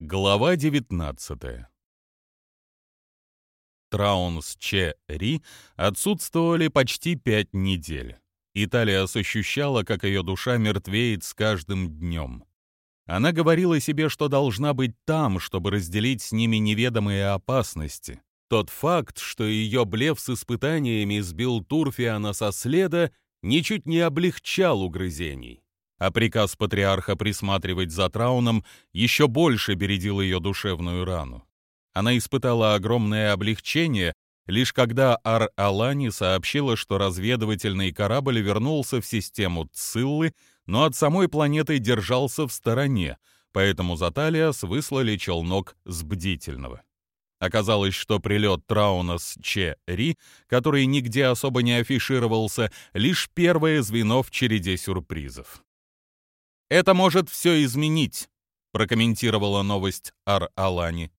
Глава 19 Траунс Че Ри отсутствовали почти пять недель. Италия ощущала, как ее душа мертвеет с каждым днем. Она говорила себе, что должна быть там, чтобы разделить с ними неведомые опасности. Тот факт, что ее блеф с испытаниями сбил Турфиана со следа, ничуть не облегчал угрызений а приказ патриарха присматривать за Трауном еще больше бередил ее душевную рану. Она испытала огромное облегчение, лишь когда Ар-Алани сообщила, что разведывательный корабль вернулся в систему Циллы, но от самой планеты держался в стороне, поэтому за Талиас выслали челнок с бдительного. Оказалось, что прилет Трауна с Че-Ри, который нигде особо не афишировался, лишь первое звено в череде сюрпризов. «Это может все изменить», — прокомментировала новость Ар-Алани.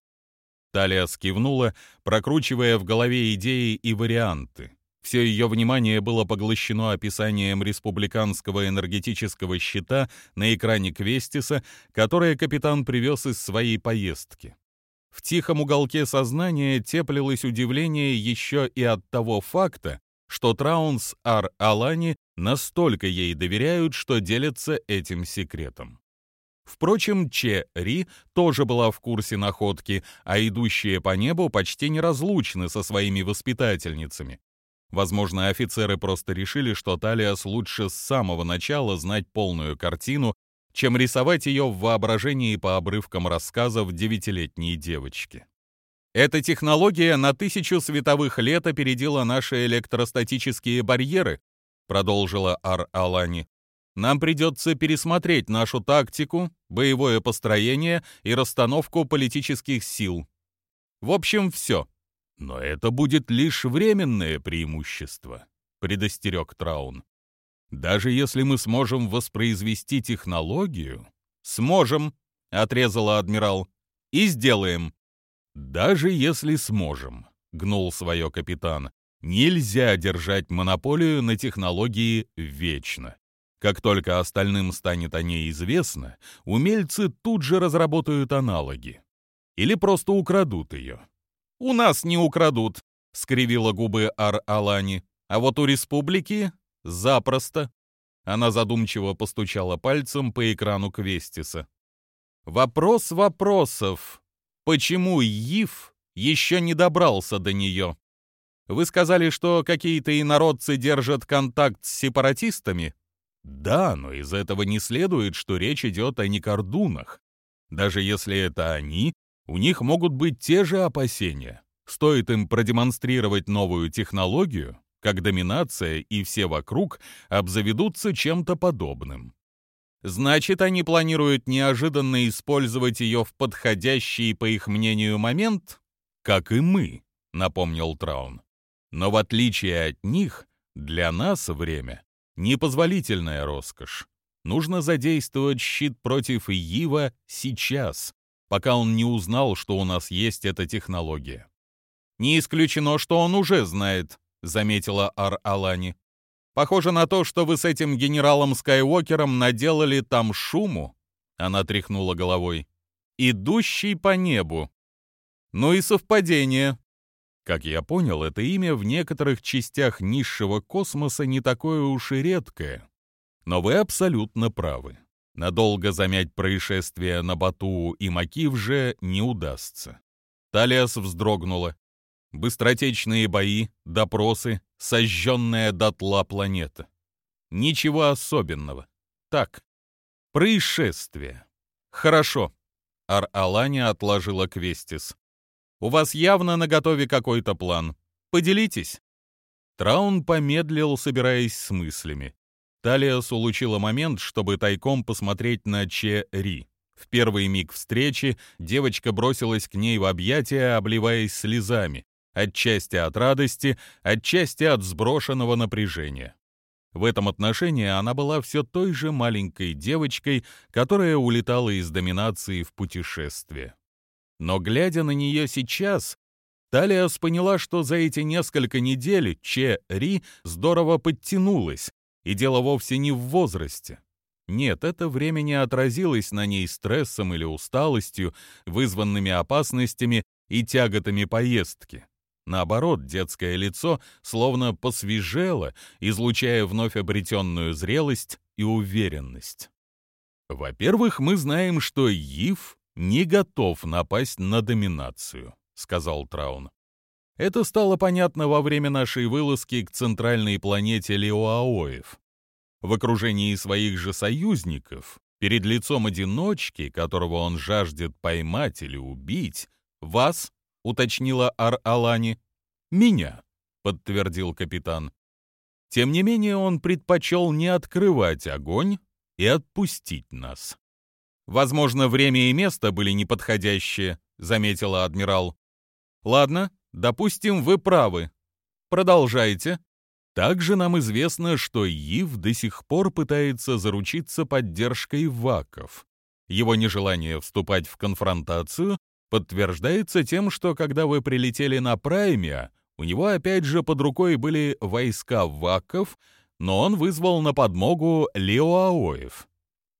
Талия скивнула, прокручивая в голове идеи и варианты. Все ее внимание было поглощено описанием республиканского энергетического щита на экране Квестиса, которое капитан привез из своей поездки. В тихом уголке сознания теплилось удивление еще и от того факта, что Траунс Ар-Алани настолько ей доверяют, что делятся этим секретом. Впрочем, Че Ри тоже была в курсе находки, а идущие по небу почти неразлучны со своими воспитательницами. Возможно, офицеры просто решили, что Талиас лучше с самого начала знать полную картину, чем рисовать ее в воображении по обрывкам рассказов девятилетней девочки. Эта технология на тысячу световых лет опередила наши электростатические барьеры, продолжила Ар-Алани. Нам придется пересмотреть нашу тактику, боевое построение и расстановку политических сил. В общем, все. Но это будет лишь временное преимущество, предостерег Траун. Даже если мы сможем воспроизвести технологию, сможем, отрезала адмирал. И сделаем. «Даже если сможем», — гнул свое капитан, — «нельзя держать монополию на технологии вечно. Как только остальным станет о ней известно, умельцы тут же разработают аналоги. Или просто украдут ее». «У нас не украдут», — скривила губы Ар-Алани. «А вот у республики запросто». Она задумчиво постучала пальцем по экрану Квестиса. «Вопрос вопросов», почему Ив еще не добрался до нее. Вы сказали, что какие-то инородцы держат контакт с сепаратистами? Да, но из этого не следует, что речь идет о некордунах. Даже если это они, у них могут быть те же опасения. Стоит им продемонстрировать новую технологию, как доминация и все вокруг обзаведутся чем-то подобным. Значит, они планируют неожиданно использовать ее в подходящий, по их мнению, момент? Как и мы, напомнил Траун. Но в отличие от них, для нас время — непозволительная роскошь. Нужно задействовать щит против Ива сейчас, пока он не узнал, что у нас есть эта технология. «Не исключено, что он уже знает», — заметила Ар-Алани. Похоже на то, что вы с этим генералом Скайуокером наделали там шуму, она тряхнула головой. Идущий по небу. Ну и совпадение. Как я понял, это имя в некоторых частях низшего космоса не такое уж и редкое. Но вы абсолютно правы. Надолго замять происшествие на Бату и Макив же не удастся. Талиас вздрогнула. Быстротечные бои, допросы, сожженная дотла планета. Ничего особенного. Так, происшествие. Хорошо. Ар-Алани отложила Квестис. У вас явно на готове какой-то план. Поделитесь. Траун помедлил, собираясь с мыслями. Талиас улучила момент, чтобы тайком посмотреть на Че Ри. В первый миг встречи девочка бросилась к ней в объятия, обливаясь слезами отчасти от радости, отчасти от сброшенного напряжения. В этом отношении она была все той же маленькой девочкой, которая улетала из доминации в путешествие. Но глядя на нее сейчас, Талиас поняла, что за эти несколько недель Че Ри здорово подтянулась, и дело вовсе не в возрасте. Нет, это время не отразилось на ней стрессом или усталостью, вызванными опасностями и тяготами поездки. Наоборот, детское лицо словно посвежело, излучая вновь обретенную зрелость и уверенность. «Во-первых, мы знаем, что Ив не готов напасть на доминацию», — сказал Траун. Это стало понятно во время нашей вылазки к центральной планете Леоаоев. В окружении своих же союзников, перед лицом одиночки, которого он жаждет поймать или убить, вас — уточнила Ар-Алани. «Меня», — подтвердил капитан. Тем не менее, он предпочел не открывать огонь и отпустить нас. «Возможно, время и место были неподходящие», — заметила адмирал. «Ладно, допустим, вы правы. Продолжайте». Также нам известно, что Ив до сих пор пытается заручиться поддержкой ваков. Его нежелание вступать в конфронтацию подтверждается тем, что когда вы прилетели на Праймия, у него опять же под рукой были войска ваков, но он вызвал на подмогу Леоаоев.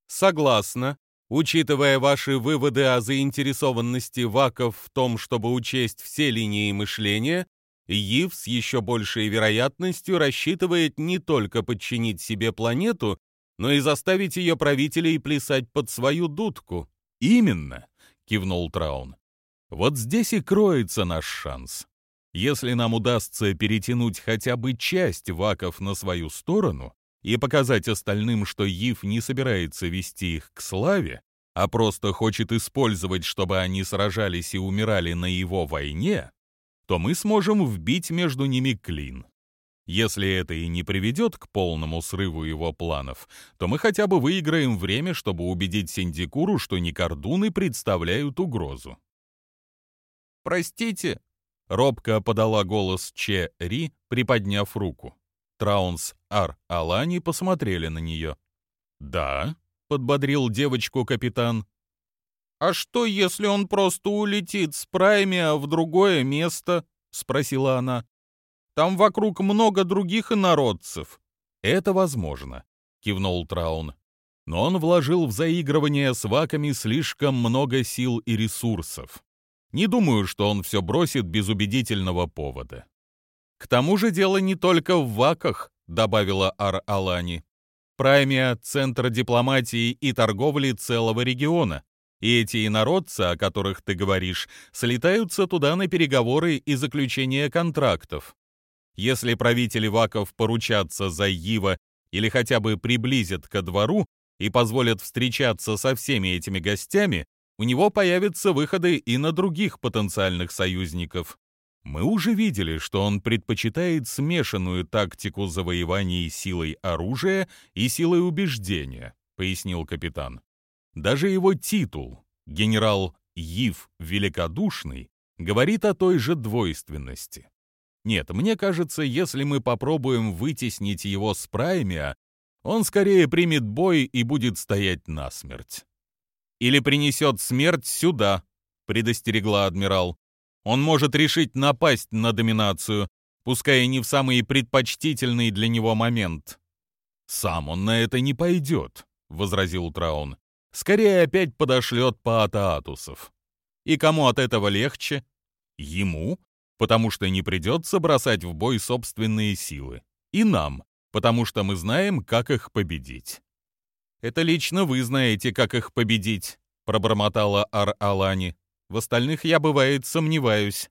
Согласна. Учитывая ваши выводы о заинтересованности ваков в том, чтобы учесть все линии мышления, Ив с еще большей вероятностью рассчитывает не только подчинить себе планету, но и заставить ее правителей плясать под свою дудку. Именно, кивнул Траун. Вот здесь и кроется наш шанс. Если нам удастся перетянуть хотя бы часть ваков на свою сторону и показать остальным, что Ив не собирается вести их к славе, а просто хочет использовать, чтобы они сражались и умирали на его войне, то мы сможем вбить между ними клин. Если это и не приведет к полному срыву его планов, то мы хотя бы выиграем время, чтобы убедить Синдикуру, что Никордуны представляют угрозу. «Простите», — робко подала голос Че Ри, приподняв руку. Траунс Ар Алани посмотрели на нее. «Да», — подбодрил девочку капитан. «А что, если он просто улетит с Праймия в другое место?» — спросила она. «Там вокруг много других инородцев». «Это возможно», — кивнул Траун. «Но он вложил в заигрывание с ваками слишком много сил и ресурсов. Не думаю, что он все бросит без убедительного повода. К тому же дело не только в ваках, добавила Ар-Алани. Праймия — центр дипломатии и торговли целого региона, и эти инородцы, о которых ты говоришь, слетаются туда на переговоры и заключение контрактов. Если правители ваков поручатся за Ива или хотя бы приблизят ко двору и позволят встречаться со всеми этими гостями, у него появятся выходы и на других потенциальных союзников. Мы уже видели, что он предпочитает смешанную тактику завоеваний силой оружия и силой убеждения, пояснил капитан. Даже его титул, генерал Ив Великодушный, говорит о той же двойственности. Нет, мне кажется, если мы попробуем вытеснить его с Праймия, он скорее примет бой и будет стоять насмерть или принесет смерть сюда», — предостерегла адмирал. «Он может решить напасть на доминацию, пускай и не в самый предпочтительный для него момент». «Сам он на это не пойдет», — возразил Траун. «Скорее опять подошлет паатаатусов. И кому от этого легче? Ему, потому что не придется бросать в бой собственные силы. И нам, потому что мы знаем, как их победить». «Это лично вы знаете, как их победить», — пробормотала Ар-Алани. «В остальных я, бывает, сомневаюсь».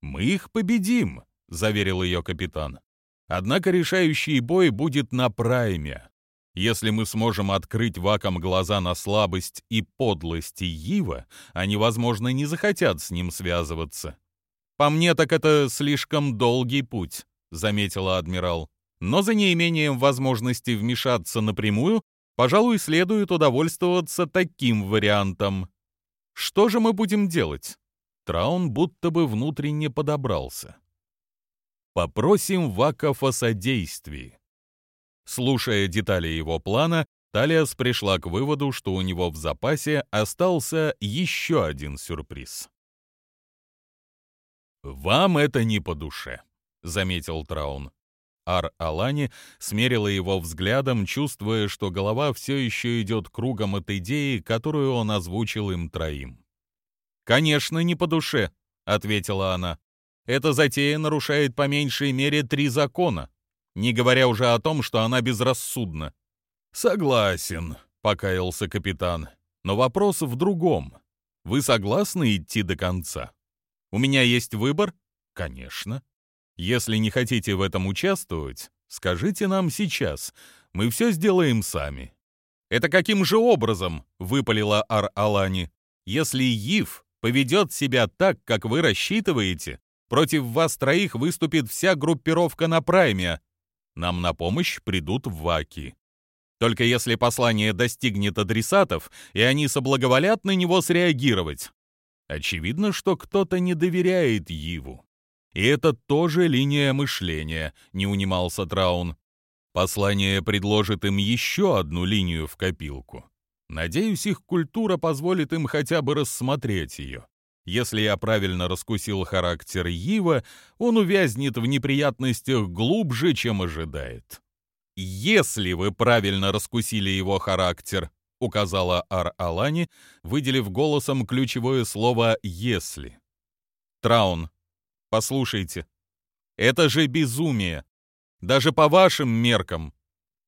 «Мы их победим», — заверил ее капитан. «Однако решающий бой будет на прайме. Если мы сможем открыть вакам глаза на слабость и подлость Ива, они, возможно, не захотят с ним связываться». «По мне, так это слишком долгий путь», — заметила адмирал. «Но за неимением возможности вмешаться напрямую Пожалуй, следует удовольствоваться таким вариантом. Что же мы будем делать? Траун будто бы внутренне подобрался. Попросим Ваков о содействии. Слушая детали его плана, Талиас пришла к выводу, что у него в запасе остался еще один сюрприз. «Вам это не по душе», — заметил Траун. Ар-Алани смерила его взглядом, чувствуя, что голова все еще идет кругом от идеи, которую он озвучил им троим. «Конечно, не по душе», — ответила она. «Эта затея нарушает по меньшей мере три закона, не говоря уже о том, что она безрассудна». «Согласен», — покаялся капитан. «Но вопрос в другом. Вы согласны идти до конца?» «У меня есть выбор?» «Конечно». Если не хотите в этом участвовать, скажите нам сейчас. Мы все сделаем сами». «Это каким же образом?» — выпалила Ар-Алани. «Если Ив поведет себя так, как вы рассчитываете, против вас троих выступит вся группировка на Прайме. Нам на помощь придут Ваки. Только если послание достигнет адресатов, и они соблаговолят на него среагировать. Очевидно, что кто-то не доверяет Иву. И это тоже линия мышления, не унимался Траун. Послание предложит им еще одну линию в копилку. Надеюсь, их культура позволит им хотя бы рассмотреть ее. Если я правильно раскусил характер Ива, он увязнет в неприятностях глубже, чем ожидает. «Если вы правильно раскусили его характер», — указала Ар-Алани, выделив голосом ключевое слово «если». «Траун, Послушайте, это же безумие. Даже по вашим меркам.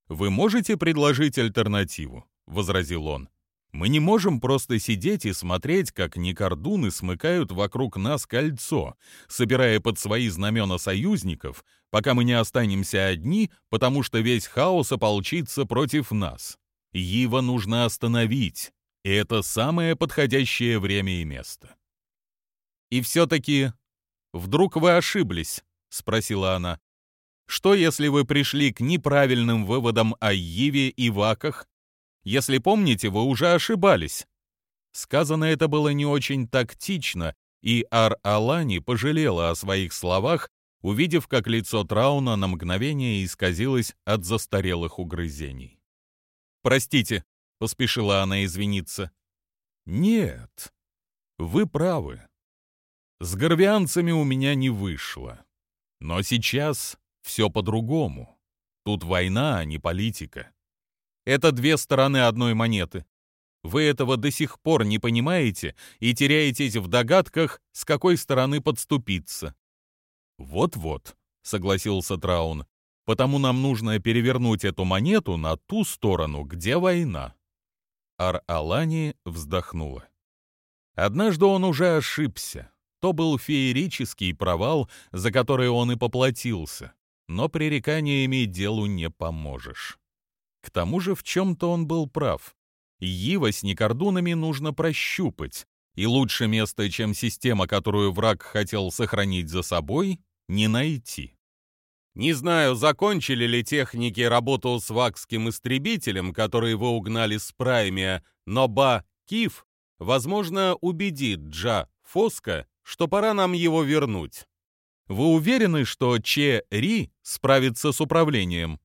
Вы можете предложить альтернативу, возразил он. Мы не можем просто сидеть и смотреть, как некордуны смыкают вокруг нас кольцо, собирая под свои знамена союзников, пока мы не останемся одни, потому что весь хаос ополчится против нас. Его нужно остановить, и это самое подходящее время и место. И все-таки «Вдруг вы ошиблись?» — спросила она. «Что, если вы пришли к неправильным выводам о Йиве и Ваках? Если помните, вы уже ошибались». Сказано это было не очень тактично, и Ар-Алани пожалела о своих словах, увидев, как лицо Трауна на мгновение исказилось от застарелых угрызений. «Простите», — поспешила она извиниться. «Нет, вы правы», с горвианцами у меня не вышло. Но сейчас все по-другому. Тут война, а не политика. Это две стороны одной монеты. Вы этого до сих пор не понимаете и теряетесь в догадках, с какой стороны подступиться. Вот-вот, согласился Траун. Потому нам нужно перевернуть эту монету на ту сторону, где война. Ар-Алани вздохнула. Однажды он уже ошибся. То был феерический провал, за который он и поплатился. Но пререканиями делу не поможешь. К тому же в чем-то он был прав. Ива с некордунами нужно прощупать, и лучше места, чем система, которую враг хотел сохранить за собой, не найти. Не знаю, закончили ли техники работу с вакским истребителем, который вы угнали с Праймия, но Ба Киф, возможно, убедит Джа Фоска что пора нам его вернуть. Вы уверены, что Че Ри справится с управлением?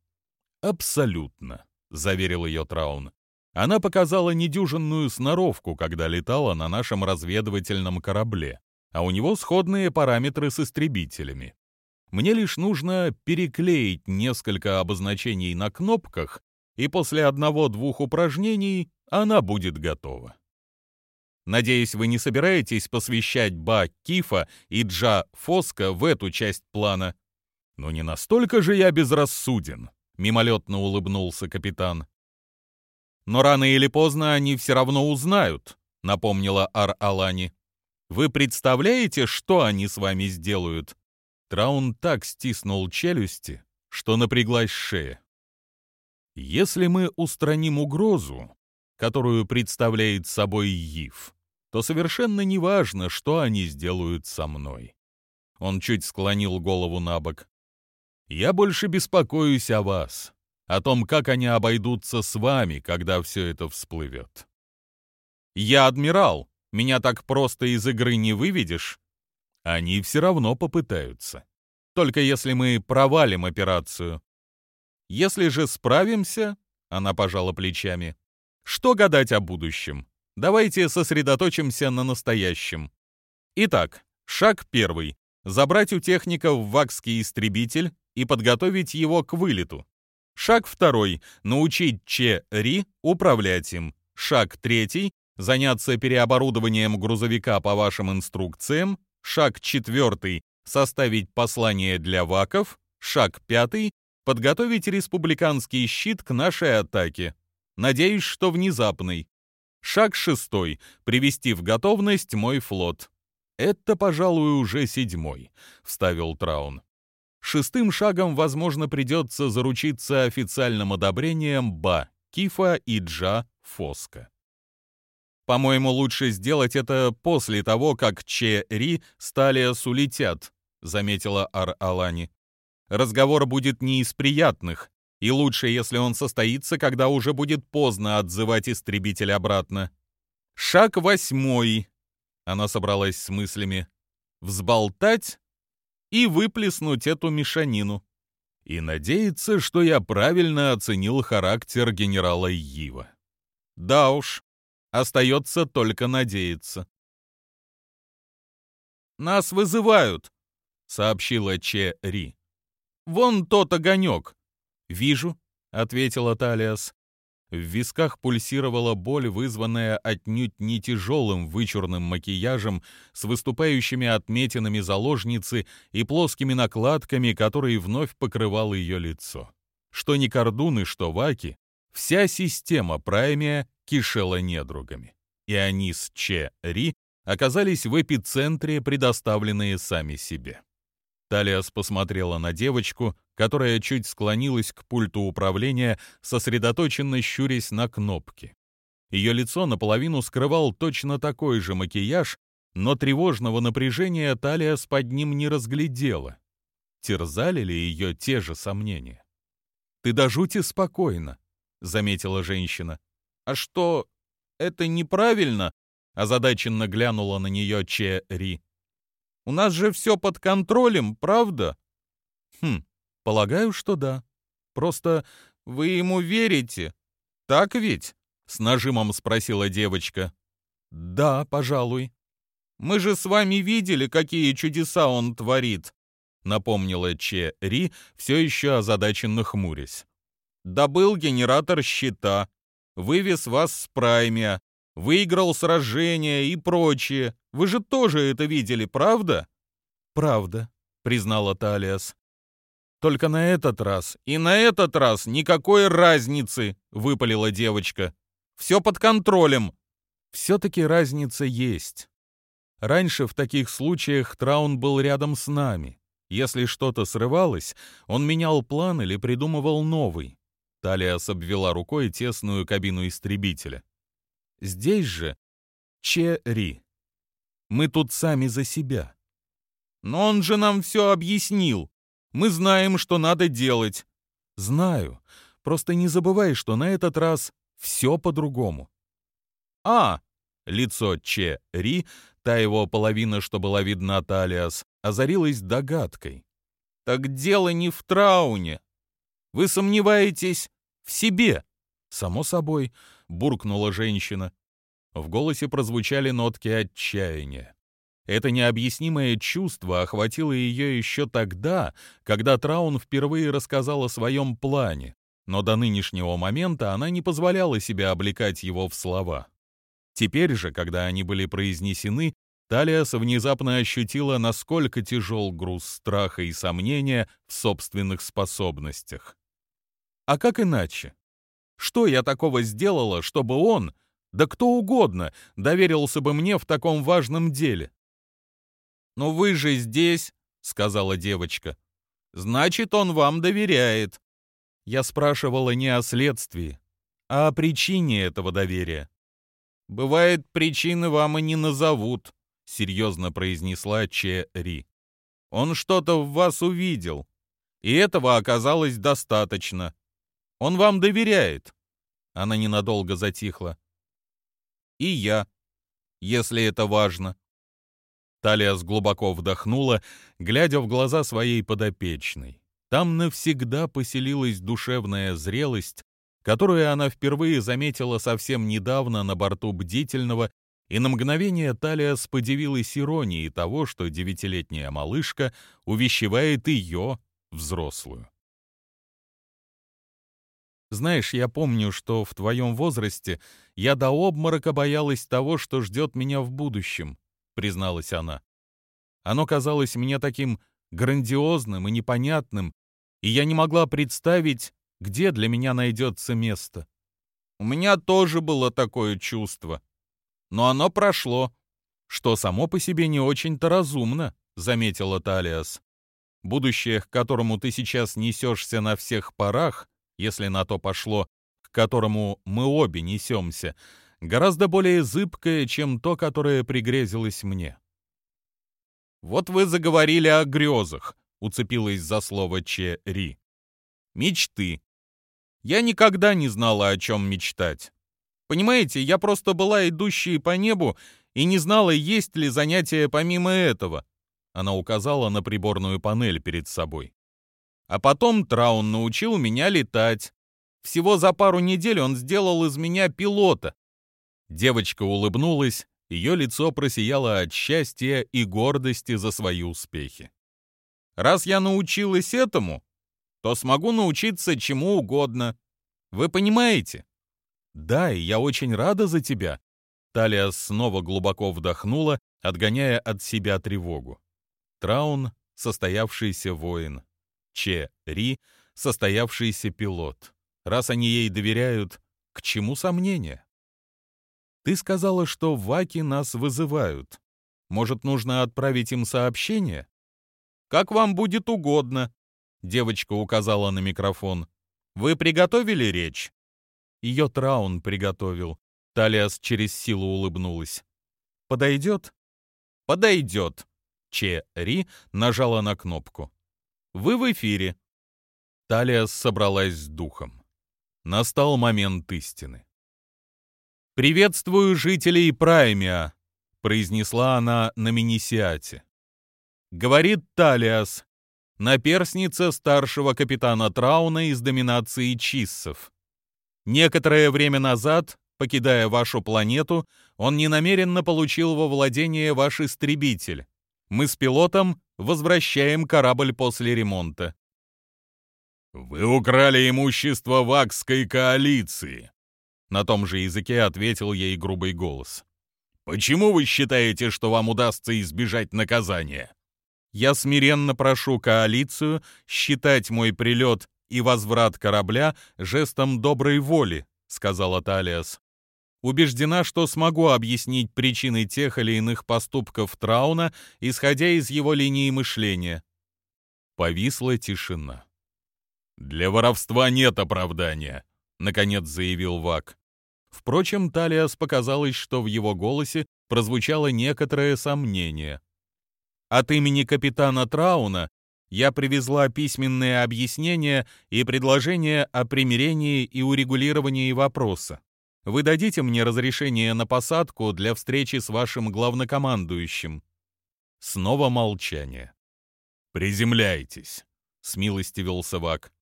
Абсолютно, заверил ее Траун. Она показала недюжинную сноровку, когда летала на нашем разведывательном корабле, а у него сходные параметры с истребителями. Мне лишь нужно переклеить несколько обозначений на кнопках, и после одного-двух упражнений она будет готова. Надеюсь, вы не собираетесь посвящать Ба Кифа и Джа Фоска в эту часть плана. Но не настолько же я безрассуден, мимолетно улыбнулся капитан. Но рано или поздно они все равно узнают, напомнила Ар-Алани. Вы представляете, что они с вами сделают? Траун так стиснул челюсти, что напряглась шея. Если мы устраним угрозу, которую представляет собой Ив, то совершенно неважно, что они сделают со мной. Он чуть склонил голову на бок. Я больше беспокоюсь о вас, о том, как они обойдутся с вами, когда все это всплывет. Я адмирал, меня так просто из игры не выведешь. Они все равно попытаются. Только если мы провалим операцию. Если же справимся, она пожала плечами, что гадать о будущем? Давайте сосредоточимся на настоящем. Итак, шаг первый. Забрать у техников вакский истребитель, и подготовить его к вылету. Шаг второй – научить Че Ри управлять им. Шаг третий – заняться переоборудованием грузовика по вашим инструкциям. Шаг четвертый – составить послание для ваков. Шаг пятый – подготовить республиканский щит к нашей атаке. Надеюсь, что внезапный. Шаг шестой – привести в готовность мой флот. Это, пожалуй, уже седьмой, вставил Траун. Шестым шагом, возможно, придется заручиться официальным одобрением Ба, Кифа и Джа Фоска. По-моему, лучше сделать это после того, как Че Ри с Талиас заметила Ар-Алани. Разговор будет не из приятных, и лучше, если он состоится, когда уже будет поздно отзывать истребитель обратно. Шаг восьмой. Она собралась с мыслями. Взболтать и выплеснуть эту мешанину. И надеяться, что я правильно оценил характер генерала Ива. Да уж, остается только надеяться. «Нас вызывают», — сообщила Че Ри. «Вон тот огонек». «Вижу», — ответила Талиас. В висках пульсировала боль, вызванная отнюдь не тяжелым вычурным макияжем с выступающими отметинами заложницы и плоскими накладками, которые вновь покрывал ее лицо. Что ни кордуны, что ваки, вся система Праймия кишела недругами. И они с Че Ри оказались в эпицентре, предоставленные сами себе. Талиас посмотрела на девочку, которая чуть склонилась к пульту управления, сосредоточенно щурясь на кнопки. Ее лицо наполовину скрывал точно такой же макияж, но тревожного напряжения Талиас под ним не разглядела. Терзали ли ее те же сомнения? «Ты до жути спокойно», — заметила женщина. «А что, это неправильно?» — озадаченно глянула на нее Че Ри. У нас же все под контролем, правда? Хм, полагаю, что да. Просто вы ему верите? Так ведь? С нажимом спросила девочка. Да, пожалуй. Мы же с вами видели, какие чудеса он творит, напомнила Че Ри, все еще озадаченно хмурясь. Добыл генератор щита, вывез вас с Праймия, выиграл сражение и прочее. Вы же тоже это видели, правда?» «Правда», — признала Талиас. «Только на этот раз и на этот раз никакой разницы», — выпалила девочка. «Все под контролем». «Все-таки разница есть. Раньше в таких случаях Траун был рядом с нами. Если что-то срывалось, он менял план или придумывал новый. Талиас обвела рукой тесную кабину истребителя. Здесь же Че-Ри. Мы тут сами за себя. Но он же нам все объяснил. Мы знаем, что надо делать. Знаю. Просто не забывай, что на этот раз все по-другому. А, лицо Че-Ри, та его половина, что была видна Талиас, озарилась догадкой. Так дело не в Трауне. Вы сомневаетесь в себе. Само собой, буркнула женщина. В голосе прозвучали нотки отчаяния. Это необъяснимое чувство охватило ее еще тогда, когда Траун впервые рассказал о своем плане, но до нынешнего момента она не позволяла себе облекать его в слова. Теперь же, когда они были произнесены, Талиас внезапно ощутила, насколько тяжел груз страха и сомнения в собственных способностях. А как иначе? Что я такого сделала, чтобы он, да кто угодно, доверился бы мне в таком важном деле? «Но вы же здесь», — сказала девочка. «Значит, он вам доверяет». Я спрашивала не о следствии, а о причине этого доверия. «Бывает, причины вам и не назовут», — серьезно произнесла Че Ри. «Он что-то в вас увидел, и этого оказалось достаточно. Он вам доверяет». Она ненадолго затихла. «И я, если это важно». Талиас глубоко вдохнула, глядя в глаза своей подопечной. Там навсегда поселилась душевная зрелость, которую она впервые заметила совсем недавно на борту бдительного, и на мгновение Талиас подивилась иронией того, что девятилетняя малышка увещевает ее взрослую. Знаешь, я помню, что в твоем возрасте я до обморока боялась того, что ждет меня в будущем, призналась она. Оно казалось мне таким грандиозным и непонятным, и я не могла представить, где для меня найдется место. У меня тоже было такое чувство. Но оно прошло, что само по себе не очень-то разумно, заметила Талиас. Будущее, к которому ты сейчас несешься на всех парах, если на то пошло, к которому мы обе несемся, гораздо более зыбкое, чем то, которое пригрезилось мне. «Вот вы заговорили о грезах», — уцепилась за слово Че Ри. «Мечты. Я никогда не знала, о чем мечтать. Понимаете, я просто была идущей по небу и не знала, есть ли занятия помимо этого». Она указала на приборную панель перед собой. А потом Траун научил меня летать. Всего за пару недель он сделал из меня пилота. Девочка улыбнулась, ее лицо просияло от счастья и гордости за свои успехи. Раз я научилась этому, то смогу научиться чему угодно. Вы понимаете? Да, и я очень рада за тебя. Талия снова глубоко вдохнула, отгоняя от себя тревогу. Траун — состоявшийся воин. Че Ри — состоявшийся пилот. Раз они ей доверяют, к чему сомнения? Ты сказала, что ваки нас вызывают. Может, нужно отправить им сообщение? Как вам будет угодно, девочка указала на микрофон. Вы приготовили речь? Ее Траун приготовил. Талиас через силу улыбнулась. Подойдет? Подойдет. Че Ри нажала на кнопку. Вы в эфире». Талия собралась с духом. Настал момент истины. «Приветствую жителей Праймия», — произнесла она на Минисиате. Говорит Талиас, наперсница старшего капитана Трауна из доминации Чиссов. Некоторое время назад, покидая вашу планету, он ненамеренно получил во владение ваш истребитель. Мы с пилотом возвращаем корабль после ремонта. «Вы украли имущество Вакской коалиции», — на том же языке ответил ей грубый голос. «Почему вы считаете, что вам удастся избежать наказания?» «Я смиренно прошу коалицию считать мой прилет и возврат корабля жестом доброй воли», — сказала Талиас. Убеждена, что смогу объяснить причины тех или иных поступков Трауна, исходя из его линии мышления. Повисла тишина. «Для воровства нет оправдания», — наконец заявил Вак. Впрочем, Талиас показалось, что в его голосе прозвучало некоторое сомнение. «От имени капитана Трауна я привезла письменное объяснение и предложение о примирении и урегулировании вопроса. Вы дадите мне разрешение на посадку для встречи с вашим главнокомандующим?» Снова молчание. «Приземляйтесь», — смилостивил Савак.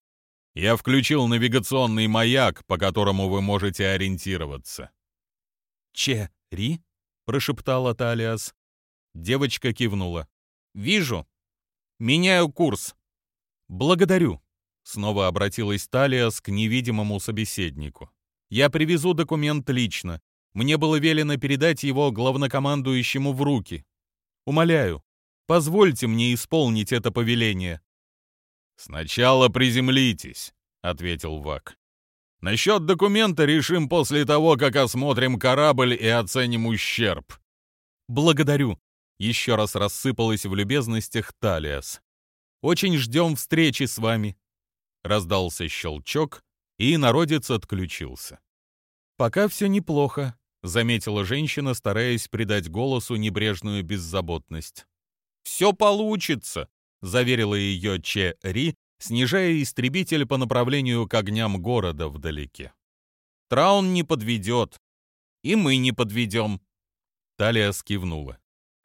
«Я включил навигационный маяк, по которому вы можете ориентироваться». «Че-ри?» — прошептала Талиас. Девочка кивнула. «Вижу. Меняю курс». «Благодарю», — снова обратилась Талиас к невидимому собеседнику. Я привезу документ лично. Мне было велено передать его главнокомандующему в руки. Умоляю, позвольте мне исполнить это повеление». «Сначала приземлитесь», — ответил Вак. «Насчет документа решим после того, как осмотрим корабль и оценим ущерб». «Благодарю», — еще раз рассыпалась в любезностях Талиас. «Очень ждем встречи с вами». Раздался щелчок, и народец отключился. «Пока все неплохо», — заметила женщина, стараясь придать голосу небрежную беззаботность. «Все получится», — заверила ее Че Ри, снижая истребитель по направлению к огням города вдалеке. «Траун не подведет, и мы не подведем». Талия скивнула.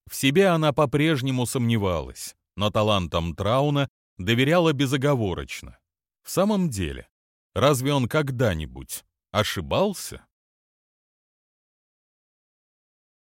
В себе она по-прежнему сомневалась, но талантам Трауна доверяла безоговорочно. В самом деле, Разве он когда-нибудь ошибался?